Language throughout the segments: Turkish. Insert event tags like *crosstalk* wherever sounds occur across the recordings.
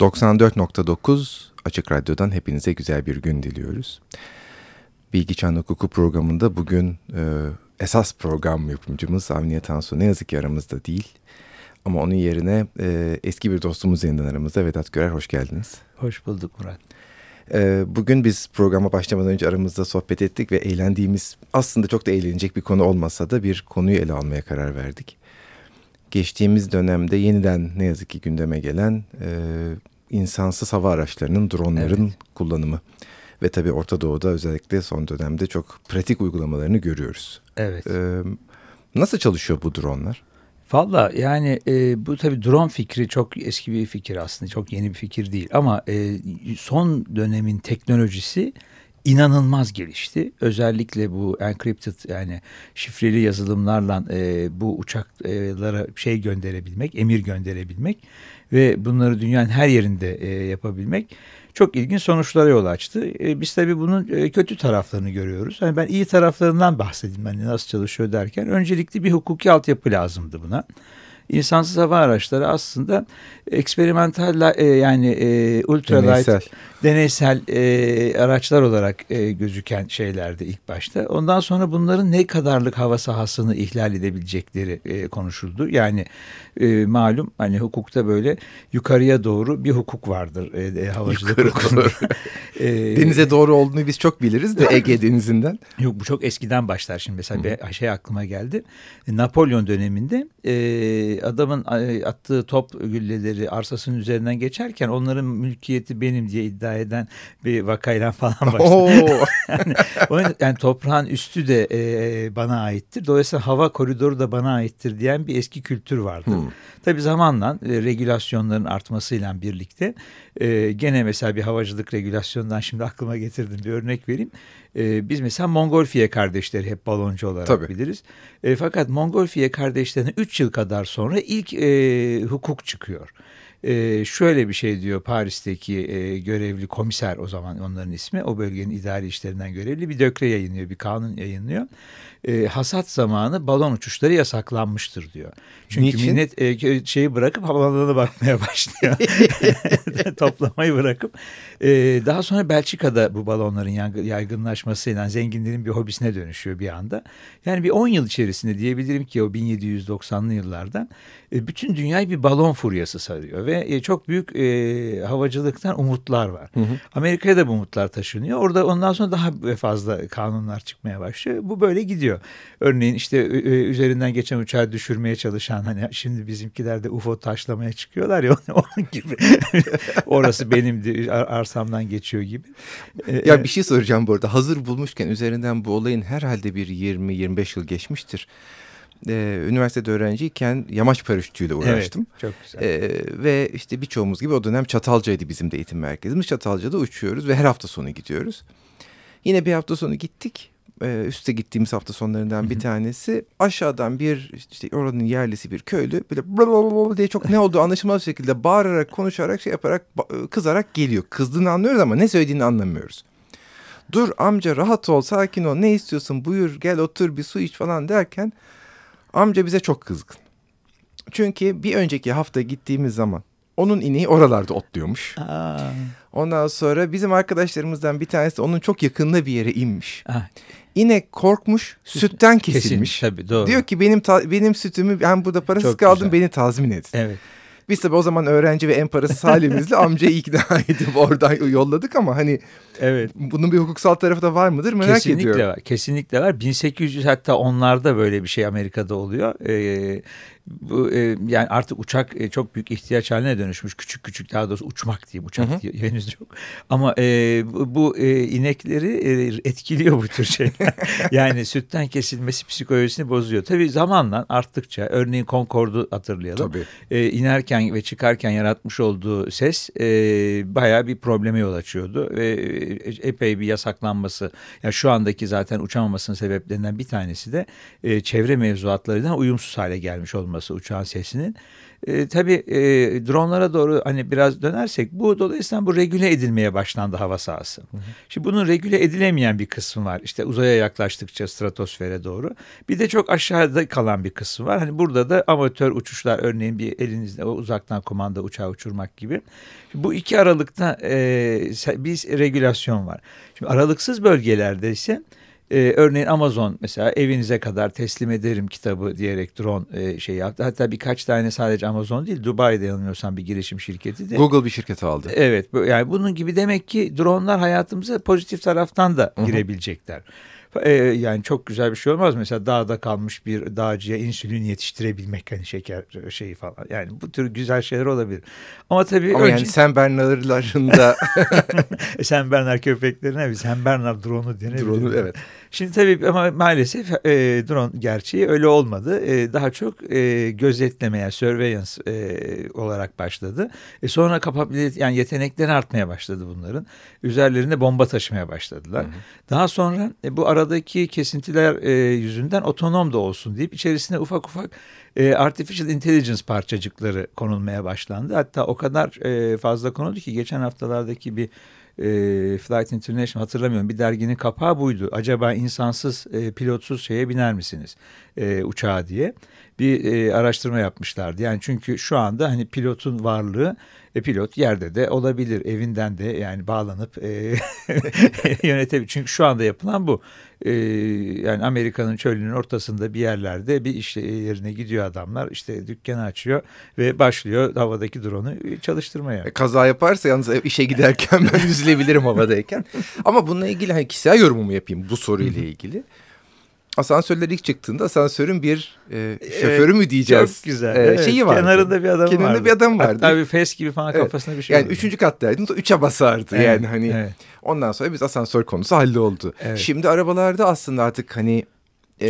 94.9 Açık Radyo'dan hepinize güzel bir gün diliyoruz. Bilgi Çağın Hukuku programında bugün e, esas program yapımcımız Avniye Tansu ne yazık ki aramızda değil. Ama onun yerine e, eski bir dostumuz yeniden aramızda Vedat Görer hoş geldiniz. Hoş bulduk Murat. E, bugün biz programa başlamadan önce aramızda sohbet ettik ve eğlendiğimiz aslında çok da eğlenecek bir konu olmasa da bir konuyu ele almaya karar verdik. Geçtiğimiz dönemde yeniden ne yazık ki gündeme gelen e, insansız hava araçlarının, dronların evet. kullanımı. Ve tabii Orta Doğu'da özellikle son dönemde çok pratik uygulamalarını görüyoruz. Evet. Ee, nasıl çalışıyor bu dronlar? Valla yani e, bu tabii drone fikri çok eski bir fikir aslında. Çok yeni bir fikir değil. Ama e, son dönemin teknolojisi inanılmaz gelişti. Özellikle bu encrypted yani şifreli yazılımlarla e, bu uçaklara şey gönderebilmek, emir gönderebilmek ve bunları dünyanın her yerinde e, yapabilmek çok ilginç sonuçlara yol açtı. E, biz tabii bunun e, kötü taraflarını görüyoruz. Yani ben iyi taraflarından bahsedeyim hani nasıl çalışıyor derken öncelikli bir hukuki altyapı lazımdı buna insansız hava araçları aslında eksperimental e, yani e, ultralight deneysel, deneysel e, araçlar olarak e, gözüken şeylerdi ilk başta. Ondan sonra bunların ne kadarlık hava sahasını ihlal edebilecekleri e, konuşuldu. Yani e, malum hani hukukta böyle yukarıya doğru bir hukuk vardır e, e havacılık Yukarı *laughs* e, Denize doğru olduğunu biz çok biliriz de Ege *laughs* denizinden. Yok bu çok eskiden başlar şimdi mesela bir şey aklıma geldi. Napolyon döneminde e, adamın attığı top gülleleri arsasının üzerinden geçerken onların mülkiyeti benim diye iddia eden bir vakayla falan başladı. *laughs* yani, yani toprağın üstü de e, bana aittir. Dolayısıyla hava koridoru da bana aittir diyen bir eski kültür vardı. Hmm. Tabii zamanla e, regülasyonların artmasıyla birlikte e, gene mesela bir havacılık regülasyonundan şimdi aklıma getirdim bir örnek vereyim. E, biz mesela Mongolfiye kardeşleri hep baloncu olarak Tabii. biliriz. E, fakat Mongolfiye kardeşlerine 3 yıl kadar sonra ilk e, hukuk çıkıyor. E, şöyle bir şey diyor Paris'teki e, görevli komiser o zaman onların ismi o bölgenin idari işlerinden görevli bir dökre yayınlıyor bir kanun yayınlıyor e, hasat zamanı balon uçuşları yasaklanmıştır diyor. Çünkü Niçin? millet e, şeyi bırakıp havalarına bakmaya *laughs* başlıyor. *laughs* Toplamayı bırakıp. E, daha sonra Belçika'da bu balonların yaygınlaşmasıyla zenginlerin bir hobisine dönüşüyor bir anda. Yani bir 10 yıl içerisinde diyebilirim ki o 1790'lı yıllardan e, bütün dünyayı bir balon furyası sarıyor. Ve e, çok büyük e, havacılıktan umutlar var. Hı hı. Amerika'ya da bu umutlar taşınıyor. Orada ondan sonra daha fazla kanunlar çıkmaya başlıyor. Bu böyle gidiyor oluyor. Örneğin işte üzerinden geçen uçağı düşürmeye çalışan hani şimdi bizimkiler de UFO taşlamaya çıkıyorlar ya *laughs* onun gibi. Orası benim arsamdan geçiyor gibi. Ya e, bir şey soracağım bu arada. Hazır bulmuşken üzerinden bu olayın herhalde bir 20-25 yıl geçmiştir ee, üniversitede öğrenciyken yamaç paraşütüyle uğraştım. Evet, çok güzel. Ee, ve işte birçoğumuz gibi o dönem Çatalca'ydı bizim de eğitim merkezimiz. Çatalca'da uçuyoruz ve her hafta sonu gidiyoruz. Yine bir hafta sonu gittik e, üste gittiğimiz hafta sonlarından bir tanesi aşağıdan bir işte oranın yerlisi bir köylü böyle diye çok ne olduğu anlaşılmaz şekilde bağırarak konuşarak şey yaparak e, kızarak geliyor. Kızdığını anlıyoruz ama ne söylediğini anlamıyoruz. Dur amca rahat ol sakin ol ne istiyorsun buyur gel otur bir su iç falan derken amca bize çok kızgın. Çünkü bir önceki hafta gittiğimiz zaman onun ineği oralarda otluyormuş. Aa. Ondan sonra bizim arkadaşlarımızdan bir tanesi onun çok yakınına bir yere inmiş. Aa. İnek korkmuş, sütten kesilmiş. kesilmiş tabii doğru. Diyor ki benim benim sütümü ben burada parasız çok kaldım güzel. beni tazmin edin. Evet. Biz tabii o zaman öğrenci ve en parasız halimizle amcayı ikna *laughs* edip oradan yolladık ama hani evet. bunun bir hukuksal tarafı da var mıdır merak Kesinlikle ediyorum. Kesinlikle var. Kesinlikle var. 1800 hatta onlarda böyle bir şey Amerika'da oluyor. Ee, bu e, yani artık uçak e, çok büyük ihtiyaç haline dönüşmüş. Küçük küçük daha doğrusu uçmak diye uçak hı hı. Diye, *laughs* henüz yok. Ama e, bu, bu e, inekleri e, etkiliyor bu tür şeyler. *laughs* yani sütten kesilmesi psikolojisini bozuyor. Tabii zamanla arttıkça örneğin Concorde'u hatırlayalım. Tabii. E, inerken ve çıkarken yaratmış olduğu ses e, bayağı bir probleme yol açıyordu ve e, epey bir yasaklanması. Yani şu andaki zaten uçamamasının sebeplerinden bir tanesi de e, çevre mevzuatlarıyla uyumsuz hale gelmiş olması olması uçağın sesinin E, tabii e, dronlara doğru hani biraz dönersek bu dolayısıyla bu regüle edilmeye başlandı hava sahası. Hı hı. Şimdi bunun regüle edilemeyen bir kısmı var. İşte uzaya yaklaştıkça stratosfere doğru. Bir de çok aşağıda kalan bir kısmı var. Hani burada da amatör uçuşlar örneğin bir elinizde o uzaktan kumanda uçağı uçurmak gibi. Bu iki aralıkta e, bir regülasyon var. Şimdi aralıksız bölgelerde ise ee, örneğin Amazon mesela evinize kadar teslim ederim kitabı diyerek drone e, şey yaptı. Hatta birkaç tane sadece Amazon değil Dubai'de yanılmıyorsam bir girişim şirketi de. Google bir şirket aldı. Evet yani bunun gibi demek ki dronlar hayatımıza pozitif taraftan da girebilecekler. Hı hı. E, yani çok güzel bir şey olmaz. Mesela dağda kalmış bir dağcıya insülin yetiştirebilmek hani şeker şeyi falan. Yani bu tür güzel şeyler olabilir. Ama tabii Ama önce... yani Sen Bernard'larında *laughs* *laughs* Sen Bernard köpeklerine biz Sen Bernard drone'u denebilir. Drone'u evet. Şimdi tabii ama maalesef e, drone gerçeği öyle olmadı. E, daha çok e, gözetlemeye, surveillance e, olarak başladı. E, sonra kapabilir yani yetenekleri artmaya başladı bunların. Üzerlerinde bomba taşımaya başladılar. Hı hı. Daha sonra e, bu aradaki kesintiler e, yüzünden otonom da olsun deyip içerisine ufak ufak e, artificial intelligence parçacıkları konulmaya başlandı. Hatta o kadar e, fazla konuldu ki geçen haftalardaki bir e, Flight International hatırlamıyorum bir derginin kapağı buydu. Acaba insansız e, pilotsuz şeye biner misiniz e, uçağa diye bir e, araştırma yapmışlardı. Yani çünkü şu anda hani pilotun varlığı e, pilot yerde de olabilir evinden de yani bağlanıp e, *laughs* yönetebilir. Çünkü şu anda yapılan bu. E, yani Amerika'nın çölünün ortasında bir yerlerde bir iş yerine gidiyor adamlar işte dükkanı açıyor ve başlıyor havadaki drone'u çalıştırmaya. E, kaza yaparsa yalnız işe giderken ben *laughs* üzülebilirim havadayken. Ama bununla ilgili hani kişisel yorumumu yapayım bu soruyla ilgili asansörler ilk çıktığında asansörün bir e, şoförü mü diyeceğiz? Çok güzel. E, evet. Şeyi vardı. Kenarında bir adam Kenarında vardı. bir adam vardı. Hatta bir fes gibi falan evet. kafasına bir şey Yani oldu. üçüncü kattaydınız üçe basardı evet. yani hani. Evet. Ondan sonra biz asansör konusu halloldu. Evet. Şimdi arabalarda aslında artık hani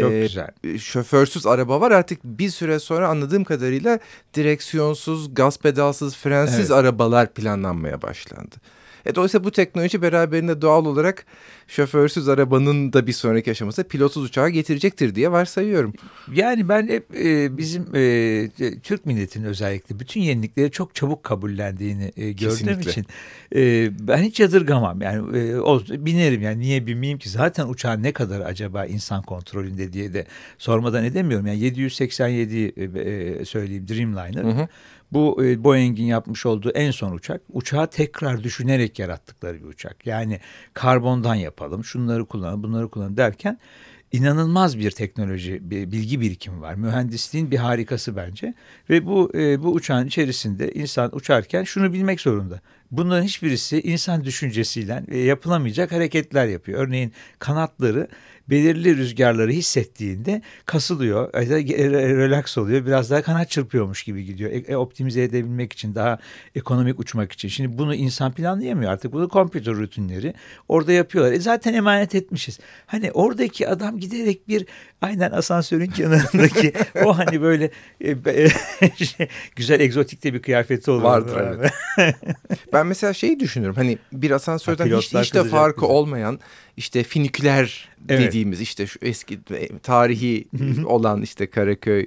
çok e, güzel. Şoförsüz araba var artık bir süre sonra anladığım kadarıyla direksiyonsuz, gaz pedalsız, frensiz evet. arabalar planlanmaya başlandı. E, dolayısıyla bu teknoloji beraberinde doğal olarak şoförsüz arabanın da bir sonraki aşaması pilotsuz uçağı getirecektir diye varsayıyorum. Yani ben hep e, bizim e, Türk milletinin özellikle bütün yenilikleri çok çabuk kabullendiğini e, gördüğüm Kesinlikle. için e, ben hiç yadırgamam. Yani e, o, binerim yani niye binmeyeyim ki zaten uçağın ne kadar acaba insan kontrolünde diye de sormadan edemiyorum. Yani 787 e, e, söyleyeyim Dreamliner. Hı hı. Bu e, Boeing'in yapmış olduğu en son uçak. Uçağı tekrar düşünerek yarattıkları bir uçak. Yani karbondan yapalım, şunları kullanalım, bunları kullanalım derken inanılmaz bir teknoloji, bir bilgi birikimi var. Mühendisliğin bir harikası bence. Ve bu e, bu uçağın içerisinde insan uçarken şunu bilmek zorunda. Bunların hiçbirisi insan düşüncesiyle e, yapılamayacak hareketler yapıyor. Örneğin kanatları belirli rüzgarları hissettiğinde kasılıyor, relax oluyor. Biraz daha kanat çırpıyormuş gibi gidiyor. E, e, optimize edebilmek için, daha ekonomik uçmak için. Şimdi bunu insan planlayamıyor artık. Bunu kompütür rutinleri orada yapıyorlar. E zaten emanet etmişiz. Hani oradaki adam giderek bir aynen asansörün *laughs* kenarındaki o hani böyle e, e, şey, *laughs* güzel egzotikte bir kıyafeti oluyor. Vardır evet. *laughs* ben mesela şeyi düşünüyorum. Hani bir asansörden ha, hiç, hiç de farkı bize. olmayan işte finiküler evet. dediğimiz işte şu eski tarihi olan işte Karaköy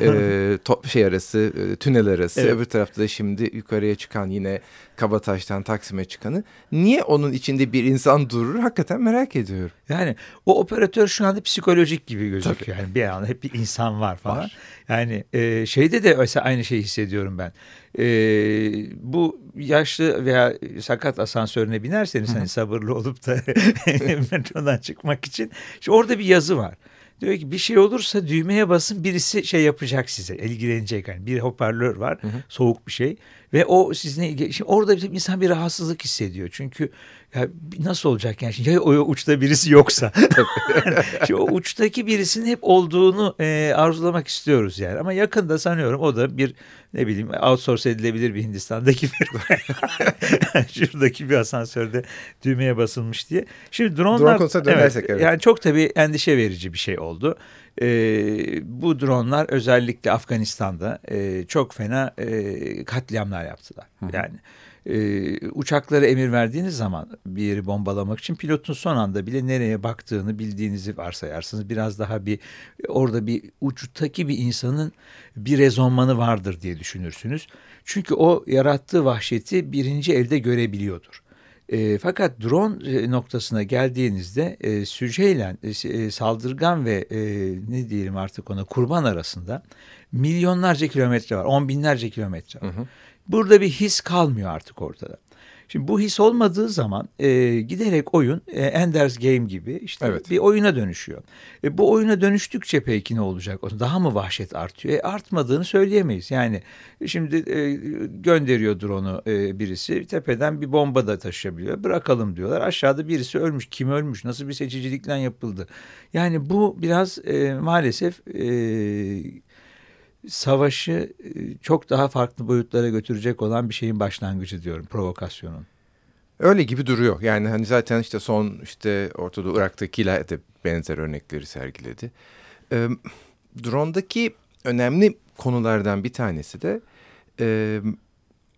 e, *laughs* top, şey arası e, tünel arası evet. öbür tarafta da şimdi yukarıya çıkan yine Kabataş'tan Taksim'e çıkanı niye onun içinde bir insan durur hakikaten merak ediyorum. Yani o operatör şu anda psikolojik gibi gözüküyor. Tabii. Yani bir an hep bir insan var falan. Var. Yani e, şeyde de mesela aynı şeyi hissediyorum ben. E, bu yaşlı veya sakat asansörüne binerseniz hani sabırlı olup da *laughs* metrodan çıkmak için işte orada bir yazı var. Diyor ki bir şey olursa düğmeye basın birisi şey yapacak size ilgilenecek. Yani bir hoparlör var hı hı. soğuk bir şey ve o sizinle ilgili. Şimdi orada bir insan bir rahatsızlık hissediyor. Çünkü ya nasıl olacak yani şimdi ya o uçta birisi yoksa. *laughs* *laughs* şimdi o uçtaki birisinin hep olduğunu e, arzulamak istiyoruz yani. Ama yakında sanıyorum o da bir ne bileyim outsource edilebilir bir Hindistan'daki bir *laughs* şuradaki bir asansörde düğmeye basılmış diye. Şimdi dronlar Drone evet, evet. yani çok tabii endişe verici bir şey oldu. E, bu dronlar özellikle Afganistan'da e, çok fena e, katliamlar yaptılar. Hı. Yani e, uçaklara emir verdiğiniz zaman bir yeri bombalamak için pilotun son anda bile nereye baktığını bildiğinizi varsayarsınız. Biraz daha bir orada bir uçtaki bir insanın bir rezonmanı vardır diye düşünürsünüz. Çünkü o yarattığı vahşeti birinci elde görebiliyordur. E, fakat drone e, noktasına geldiğinizde e, süceyle e, e, saldırgan ve e, ne diyelim artık ona kurban arasında milyonlarca kilometre var. On binlerce kilometre var. Hı hı. Burada bir his kalmıyor artık ortada. Şimdi bu his olmadığı zaman e, giderek oyun e, Ender's Game gibi işte evet. bir oyuna dönüşüyor. E, bu oyuna dönüştükçe peki ne olacak? Daha mı vahşet artıyor? E, artmadığını söyleyemeyiz. Yani şimdi e, gönderiyor drone'u e, birisi tepeden bir bomba da taşıyabiliyor. Bırakalım diyorlar. Aşağıda birisi ölmüş. Kim ölmüş? Nasıl bir seçicilikle yapıldı? Yani bu biraz e, maalesef... E, savaşı e, çok daha farklı boyutlara götürecek olan bir şeyin başlangıcı diyorum provokasyonun. Öyle gibi duruyor. Yani hani zaten işte son işte Orta Doğu Irak'takiler de benzer örnekleri sergiledi. Ee, drone'daki önemli konulardan bir tanesi de e,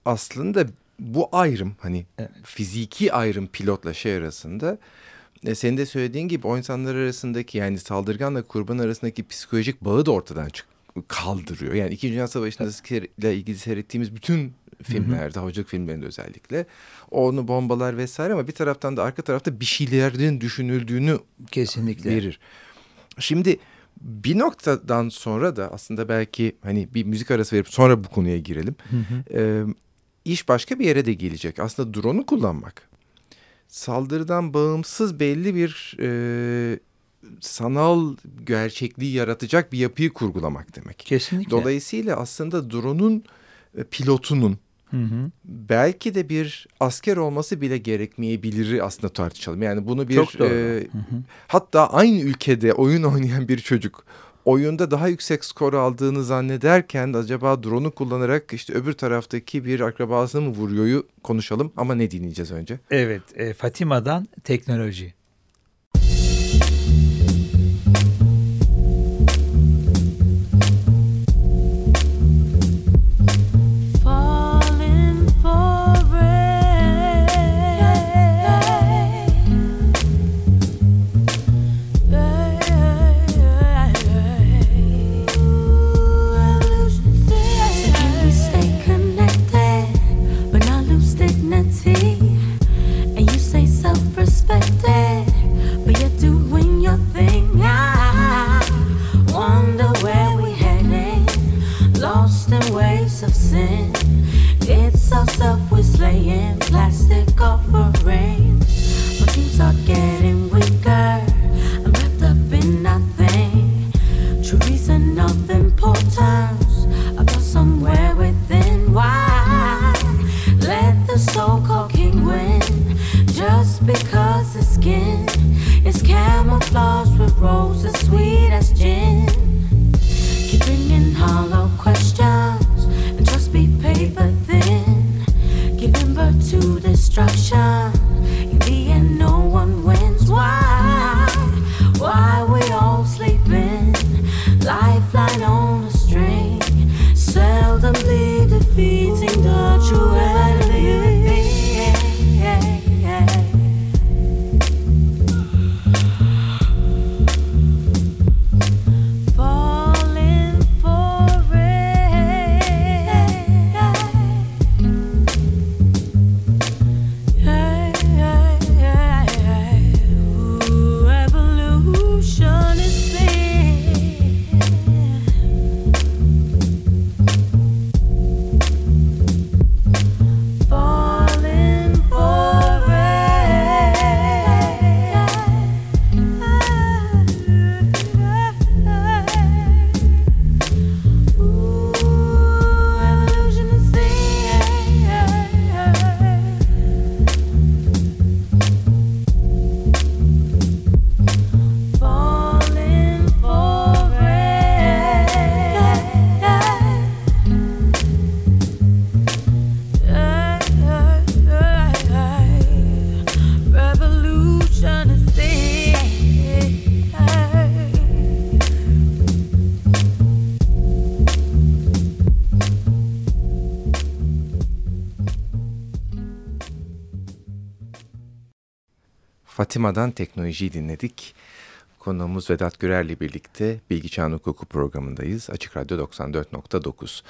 aslında bu ayrım hani evet. fiziki ayrım pilotla şey arasında e, senin de söylediğin gibi o insanlar arasındaki yani saldırganla kurban arasındaki psikolojik bağı da ortadan çık kaldırıyor. Yani İkinci Dünya Savaşı'nda ilgili seyrettiğimiz bütün filmlerde, havacılık filmlerinde özellikle onu bombalar vesaire ama bir taraftan da arka tarafta bir şeylerin düşünüldüğünü kesinlikle verir. Şimdi bir noktadan sonra da aslında belki hani bir müzik arası verip sonra bu konuya girelim. Hı hı. E, iş başka bir yere de gelecek. Aslında drone'u kullanmak saldırıdan bağımsız belli bir e, sanal gerçekliği yaratacak bir yapıyı kurgulamak demek. Kesinlikle. Dolayısıyla aslında drone'un e, pilotunun Hı hı. Belki de bir asker olması bile gerekmeyebilir aslında tartışalım. Yani bunu bir Çok doğru. E, hı hı. hatta aynı ülkede oyun *laughs* oynayan bir çocuk oyunda daha yüksek skor aldığını zannederken acaba drone'u kullanarak işte öbür taraftaki bir akrabasını mı vuruyoryu konuşalım ama ne dinleyeceğiz önce? Evet, e, Fatima'dan teknoloji. Fatima'dan teknolojiyi dinledik. Konuğumuz Vedat Gürer'le birlikte Bilgi Çağın Hukuku programındayız. Açık Radyo 94.9.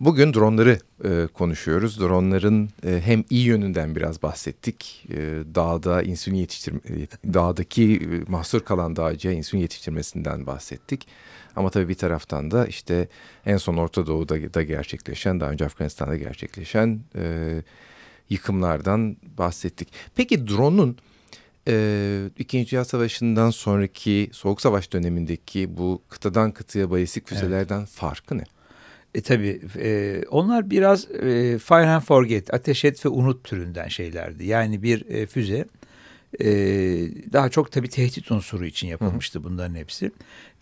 Bugün dronları e, konuşuyoruz. Dronların e, hem iyi yönünden biraz bahsettik. E, dağda insülin yetiştirme, e, dağdaki e, mahsur kalan dağcıya insülin yetiştirmesinden bahsettik. Ama tabii bir taraftan da işte en son Orta Doğu'da da gerçekleşen, daha önce Afganistan'da gerçekleşen e, yıkımlardan bahsettik. Peki drone'un e, İkinci Dünya Savaşı'ndan sonraki Soğuk Savaş dönemindeki bu kıtadan kıtaya balistik füzelerden evet. farkı ne? E tabii e, onlar biraz e, fire and forget, ateş et ve unut türünden şeylerdi. Yani bir e, füze e, daha çok tabii tehdit unsuru için yapılmıştı Hı. bunların hepsi.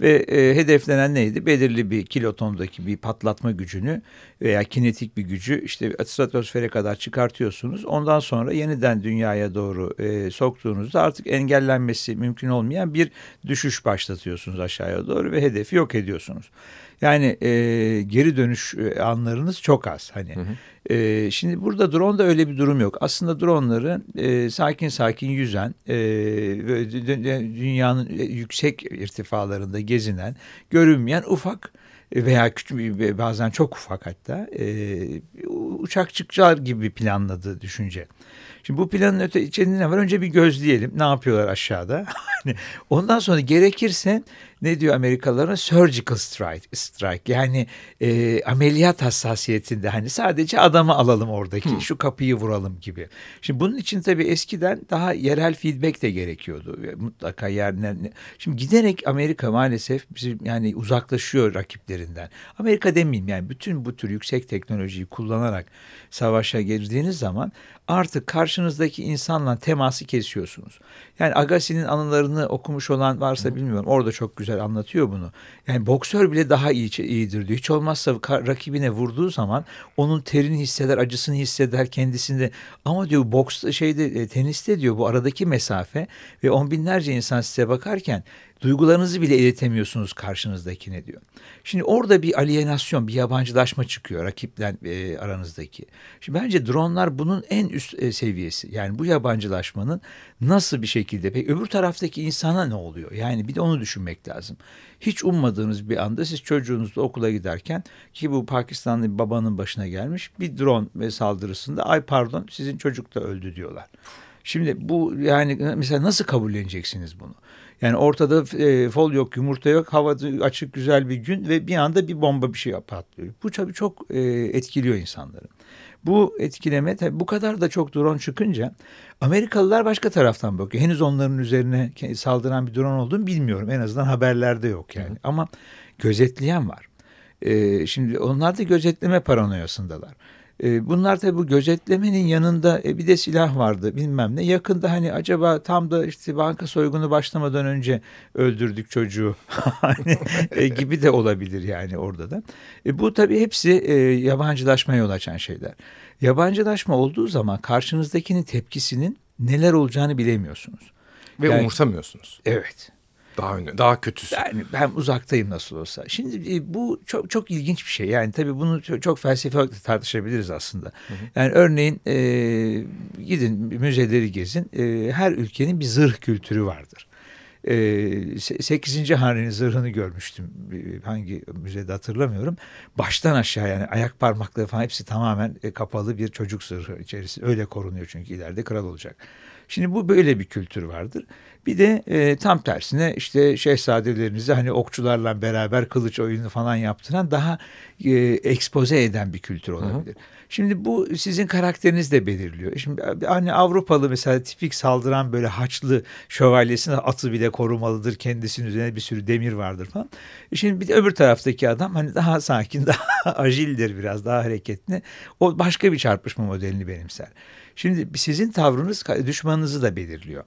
Ve e, hedeflenen neydi? Belirli bir kilotondaki bir patlatma gücünü veya kinetik bir gücü işte stratosfere kadar çıkartıyorsunuz. Ondan sonra yeniden dünyaya doğru e, soktuğunuzda artık engellenmesi mümkün olmayan bir düşüş başlatıyorsunuz aşağıya doğru ve hedefi yok ediyorsunuz. Yani e, geri dönüş anlarınız çok az. Hani hı hı. E, şimdi burada drone da öyle bir durum yok. Aslında dronları e, sakin sakin yüzen, e, dünyanın yüksek irtifalarında gezinen, görünmeyen ufak veya küçük bazen çok ufak hatta e, uçakçıkçılar gibi planladığı düşünce. Şimdi bu planın öte içinde ne var? Önce bir gözleyelim. Ne yapıyorlar aşağıda? *laughs* Hani ondan sonra gerekirse ne diyor Amerikalılara? Surgical strike. strike. Yani e, ameliyat hassasiyetinde hani sadece adamı alalım oradaki. Hmm. Şu kapıyı vuralım gibi. Şimdi bunun için tabii eskiden daha yerel feedback de gerekiyordu. Mutlaka yerler. Şimdi giderek Amerika maalesef bizim yani uzaklaşıyor rakiplerinden. Amerika demeyeyim yani bütün bu tür yüksek teknolojiyi kullanarak savaşa girdiğiniz zaman artık karşınızdaki insanla teması kesiyorsunuz. Yani Agassi'nin anılarını okumuş olan varsa bilmiyorum. Orada çok güzel anlatıyor bunu. Yani boksör bile daha iyi, iyidir diyor. Hiç olmazsa rakibine vurduğu zaman onun terini hisseder, acısını hisseder kendisinde. Ama diyor boks şeyde e, teniste diyor bu aradaki mesafe ve on binlerce insan size bakarken Duygularınızı bile iletemiyorsunuz karşınızdakine diyor. Şimdi orada bir alienasyon, bir yabancılaşma çıkıyor rakipler e, aranızdaki. Şimdi bence dronlar bunun en üst e, seviyesi. Yani bu yabancılaşmanın nasıl bir şekilde peki öbür taraftaki insana ne oluyor? Yani bir de onu düşünmek lazım. Hiç ummadığınız bir anda siz çocuğunuzla okula giderken ki bu Pakistanlı bir babanın başına gelmiş bir drone saldırısında ay pardon sizin çocuk da öldü diyorlar. Şimdi bu yani mesela nasıl kabulleneceksiniz bunu? Yani ortada e, fol yok, yumurta yok, hava açık güzel bir gün ve bir anda bir bomba bir şey patlıyor. Bu tabii çok e, etkiliyor insanları. Bu etkileme tabii bu kadar da çok drone çıkınca Amerikalılar başka taraftan bakıyor. Henüz onların üzerine saldıran bir drone olduğunu bilmiyorum. En azından haberlerde yok yani. Hı. Ama gözetleyen var. Ee, şimdi onlar da gözetleme paranoyasındalar. E, bunlar tabii bu gözetlemenin yanında e, bir de silah vardı bilmem ne. Yakında hani acaba tam da işte banka soygunu başlamadan önce öldürdük çocuğu *laughs* hani, e, gibi de olabilir yani orada da. E, bu tabii hepsi e, yabancılaşmaya yol açan şeyler. Yabancılaşma olduğu zaman karşınızdakinin tepkisinin neler olacağını bilemiyorsunuz. Ve yani, umursamıyorsunuz. Evet. Daha öne, daha kötüsü. Yani ben uzaktayım nasıl olsa. Şimdi e, bu çok çok ilginç bir şey. Yani tabii bunu çok, çok felsefi olarak tartışabiliriz aslında. Hı hı. Yani örneğin e, gidin müzeleri gezin. E, her ülkenin bir zırh kültürü vardır. E, 8. Henry'nin zırhını görmüştüm. Hangi müzede hatırlamıyorum. Baştan aşağı yani ayak parmakları falan hepsi tamamen e, kapalı bir çocuk zırhı içerisinde. Öyle korunuyor çünkü ileride kral olacak. Şimdi bu böyle bir kültür vardır. Bir de e, tam tersine işte şehzadelerinizi hani okçularla beraber kılıç oyunu falan yaptıran daha e, ekspoze eden bir kültür olabilir. Hı hı. Şimdi bu sizin karakteriniz de belirliyor. Şimdi hani Avrupalı mesela tipik saldıran böyle haçlı şövalyesine atı bile korumalıdır. Kendisinin üzerine bir sürü demir vardır falan. E şimdi bir de öbür taraftaki adam hani daha sakin, *laughs* daha ajildir biraz, daha hareketli. O başka bir çarpışma modelini benimser. Şimdi sizin tavrınız düşmanınızı da belirliyor.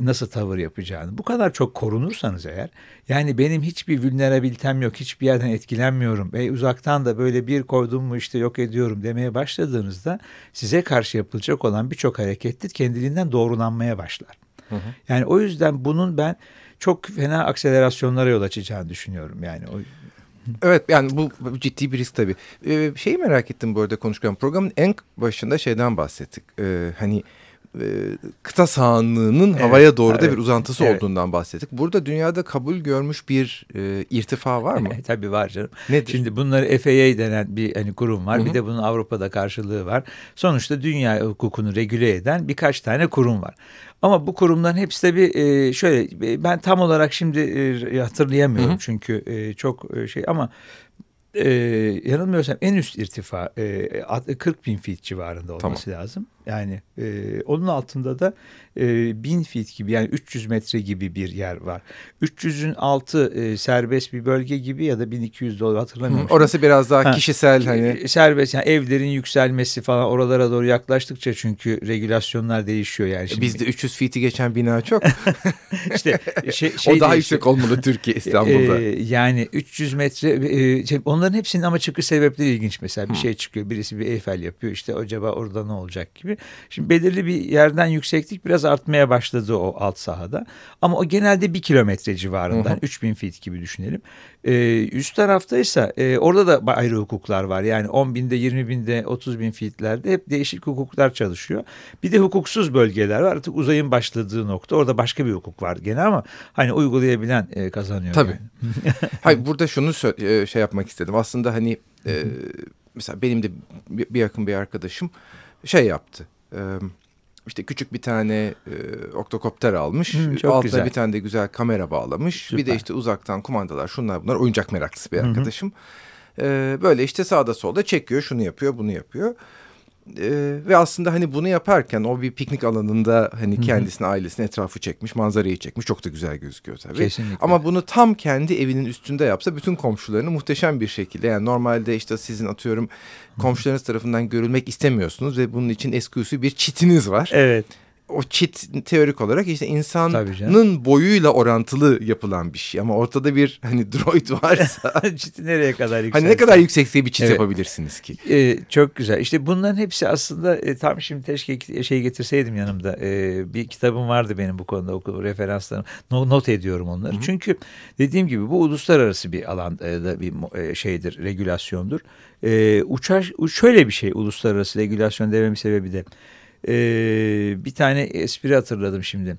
Nasıl tavır yapacağını. Bu kadar çok korunursanız eğer yani benim hiçbir vulnerabilitem yok, hiçbir yerden etkilenmiyorum ve uzaktan da böyle bir koydum mu işte yok ediyorum demeye başladığınızda size karşı yapılacak olan birçok harekettir kendiliğinden doğrulanmaya başlar. Hı hı. Yani o yüzden bunun ben çok fena akselerasyonlara yol açacağını düşünüyorum. Yani o Evet yani bu ciddi bir risk tabii. Ee, şeyi merak ettim bu arada konuşurken programın en başında şeyden bahsettik. Ee, hani e, kıta sahanlığının evet, havaya doğru evet, da bir uzantısı evet. olduğundan bahsettik. Burada dünyada kabul görmüş bir e, irtifa var mı? *laughs* Tabii var canım. Nedir? Şimdi bunları FAA denen bir hani kurum var. Hı -hı. Bir de bunun Avrupa'da karşılığı var. Sonuçta dünya hukukunu regüle eden birkaç tane kurum var. Ama bu kurumların hepsi de bir e, şöyle ben tam olarak şimdi e, hatırlayamıyorum hı hı. çünkü e, çok e, şey ama e, yanılmıyorsam en üst irtifa e, 40 bin feet civarında olması tamam. lazım. Yani e, onun altında da e, 1000 feet gibi yani 300 metre gibi bir yer var. 300'ün altı e, serbest bir bölge gibi ya da 1200 dolar hatırlamıyorum. Hı, orası biraz daha ha, kişisel hani. E, serbest yani evlerin yükselmesi falan oralara doğru yaklaştıkça çünkü regülasyonlar değişiyor yani. Şimdi. Bizde 300 feet'i geçen bina çok. *laughs* İşte şey, *laughs* şey o daha yüksek olmalı Türkiye İstanbul'da. E, yani 300 metre e, şey, onların hepsinin ama çıkış sebepleri ilginç mesela bir Hı. şey çıkıyor birisi bir Eyfel yapıyor işte acaba orada ne olacak gibi. Şimdi belirli bir yerden yükseklik biraz artmaya başladı o alt sahada. Ama o genelde bir kilometre civarından hı hı. 3000 feet gibi düşünelim. Ee, üst tarafta ise e, orada da ayrı hukuklar var. Yani 10 binde, 20 binde, 30 bin feetlerde hep değişik hukuklar çalışıyor. Bir de hukuksuz bölgeler var. Artık uzayın başladığı nokta. Orada başka bir hukuk var gene ama hani uygulayabilen e, kazanıyor. Tabii. Yani. *laughs* Hayır burada şunu e, şey yapmak istedim. Aslında hani e, mesela benim de bir yakın bir arkadaşım şey yaptı. E, işte küçük bir tane e, oktokopter almış. Hmm, çok Altına güzel. bir tane de güzel kamera bağlamış. Süper. Bir de işte uzaktan kumandalar şunlar bunlar oyuncak meraklısı bir arkadaşım. Hı hı. E, böyle işte sağda solda çekiyor şunu yapıyor bunu yapıyor. Ee, ve aslında hani bunu yaparken o bir piknik alanında hani kendisini ailesini etrafı çekmiş manzarayı çekmiş çok da güzel gözüküyor tabii. Kesinlikle. Ama bunu tam kendi evinin üstünde yapsa bütün komşularını muhteşem bir şekilde yani normalde işte sizin atıyorum komşularınız tarafından görülmek istemiyorsunuz ve bunun için eski usul bir çitiniz var. Evet o çit teorik olarak işte insanın boyuyla orantılı yapılan bir şey. Ama ortada bir hani droid varsa. *laughs* Çiti nereye kadar yüksek? Hani ne kadar yüksekliğe bir çit evet. yapabilirsiniz ki? Ee, çok güzel. İşte bunların hepsi aslında e, tam şimdi teşke şey getirseydim yanımda. E, bir kitabım vardı benim bu konuda okul referanslarım. No, not ediyorum onları. Hı -hı. Çünkü dediğim gibi bu uluslararası bir alanda bir e, şeydir, regülasyondur. E, uçar, şöyle bir şey uluslararası regülasyon dememin sebebi de e, bir tane espri hatırladım şimdi.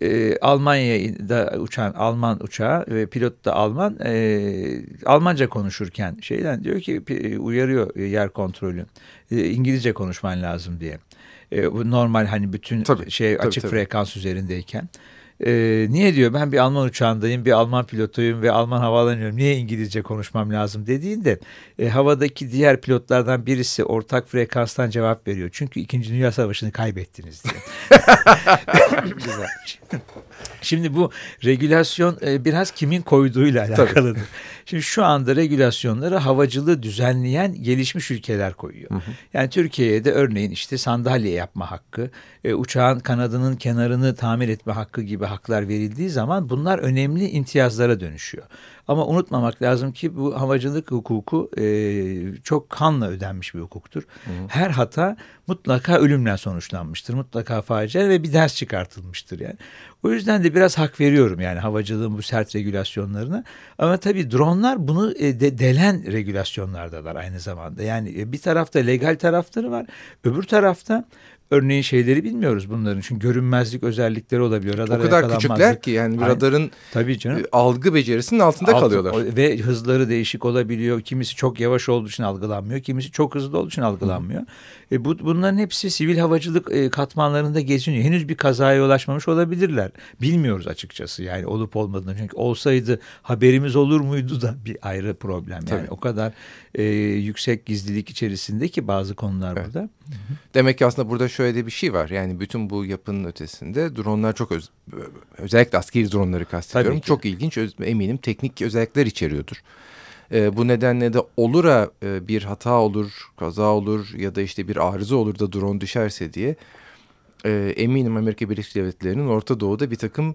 E, Almanya'da uçan Alman uçağı ve pilot da Alman e, Almanca konuşurken şeyden diyor ki uyarıyor yer kontrolü e, İngilizce konuşman lazım diye. E, normal hani bütün tabii, şey tabii, açık tabii. frekans üzerindeyken. E, niye diyor ben bir Alman uçağındayım, bir Alman pilotuyum ve Alman havalanıyorum. Niye İngilizce konuşmam lazım dediğinde e, havadaki diğer pilotlardan birisi ortak frekanstan cevap veriyor. Çünkü 2. Dünya Savaşı'nı kaybettiniz diye. *laughs* Güzel. Şimdi bu regülasyon e, biraz kimin koyduğuyla alakalıdır. Tabii. Şimdi şu anda regülasyonları havacılığı düzenleyen gelişmiş ülkeler koyuyor. Hı hı. Yani Türkiye'ye de örneğin işte sandalye yapma hakkı, e, uçağın kanadının kenarını tamir etme hakkı gibi haklar verildiği zaman bunlar önemli imtiyazlara dönüşüyor. Ama unutmamak lazım ki bu havacılık hukuku e, çok kanla ödenmiş bir hukuktur. Hı hı. Her hata mutlaka ölümle sonuçlanmıştır. Mutlaka facia ve bir ders çıkartılmıştır yani. O yüzden de biraz hak veriyorum yani havacılığın bu sert regülasyonlarına. Ama tabii dronlar bunu e, de, delen regülasyonlardalar aynı zamanda. Yani e, bir tarafta legal tarafları var. Öbür tarafta Örneğin şeyleri bilmiyoruz bunların. Çünkü görünmezlik özellikleri olabiliyor. Radar o kadar küçükler ki yani Aynen. radarın Tabii canım. E, algı becerisinin altında Alt, kalıyorlar. Ve hızları değişik olabiliyor. Kimisi çok yavaş olduğu için algılanmıyor. Kimisi çok hızlı olduğu için algılanmıyor. Hı. E, bu, bunların hepsi sivil havacılık e, katmanlarında geziniyor. Henüz bir kazaya ulaşmamış olabilirler. Bilmiyoruz açıkçası yani olup olmadığını. Çünkü olsaydı haberimiz olur muydu da bir ayrı problem. Yani Tabii. o kadar e, yüksek gizlilik içerisinde ki bazı konular evet. burada. Demek ki aslında burada şöyle de bir şey var. Yani bütün bu yapının ötesinde dronlar çok öz, özellikle askeri dronları kastediyorum. Çok ilginç eminim teknik özellikler içeriyordur. E, bu nedenle de olura e, bir hata olur, kaza olur ya da işte bir arıza olur da drone düşerse diye e, eminim Amerika Birleşik Devletleri'nin Orta Doğu'da bir takım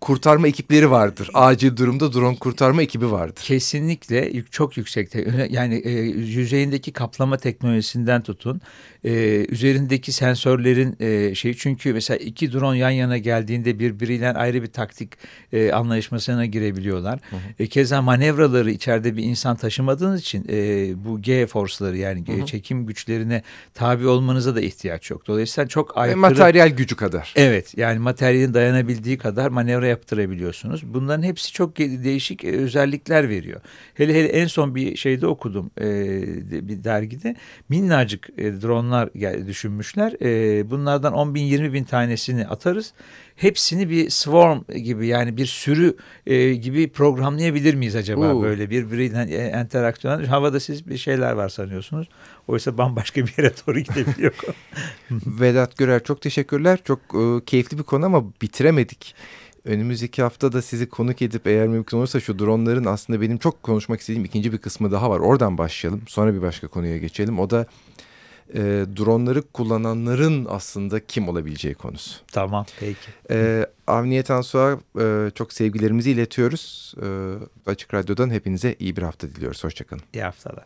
kurtarma ekipleri vardır. Acil durumda drone kurtarma ekibi vardır. Kesinlikle çok yüksekte. Yani e, yüzeyindeki kaplama teknolojisinden tutun. E, üzerindeki sensörlerin e, şey çünkü mesela iki drone yan yana geldiğinde birbiriyle ayrı bir taktik e, anlaşmasına girebiliyorlar. Hı hı. E, keza manevraları içeride bir insan taşımadığınız için e, bu G force'ları yani hı hı. çekim güçlerine tabi olmanıza da ihtiyaç yok. Dolayısıyla çok aykırı. Ve materyal gücü kadar. Evet yani materyalin dayanabildiği kadar manevra yaptırabiliyorsunuz. Bunların hepsi çok değişik e, özellikler veriyor. Hele hele en son bir şeyde okudum e, bir dergide minnacık e, dronlar düşünmüşler. Bunlardan 10 bin 20 bin tanesini atarız. Hepsini bir swarm gibi yani bir sürü gibi programlayabilir miyiz acaba Oo. böyle birbiriyle e, interaksiyon. Havada siz bir şeyler var sanıyorsunuz. Oysa bambaşka bir yere doğru gidebiliyor. *laughs* Vedat Görer çok teşekkürler. Çok e, keyifli bir konu ama bitiremedik. Önümüzdeki hafta da sizi konuk edip eğer mümkün olursa şu dronların aslında benim çok konuşmak istediğim ikinci bir kısmı daha var. Oradan başlayalım. Sonra bir başka konuya geçelim. O da e, dronları kullananların aslında kim olabileceği konusu. Tamam peki. E, Avniye Tansu'a e, çok sevgilerimizi iletiyoruz. E, Açık Radyo'dan hepinize iyi bir hafta diliyoruz. Hoşçakalın. İyi haftalar.